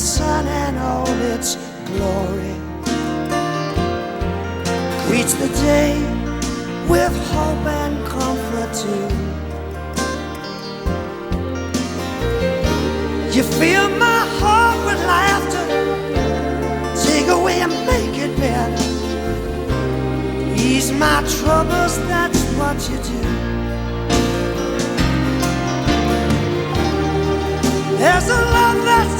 sun and all its glory greets the day with hope and comfort too. You fill my heart with laughter, take away and make it better. Ease my troubles, that's what you do. There's a love that's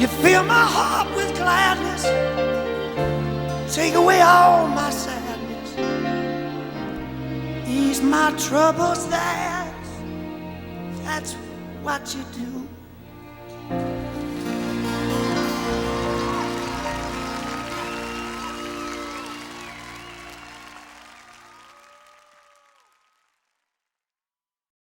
You fill my heart with gladness, take away all my sadness, ease my troubles. That's that's what you do.